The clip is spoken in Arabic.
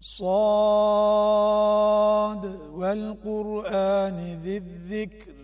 صاد والقرآن ذي الذكر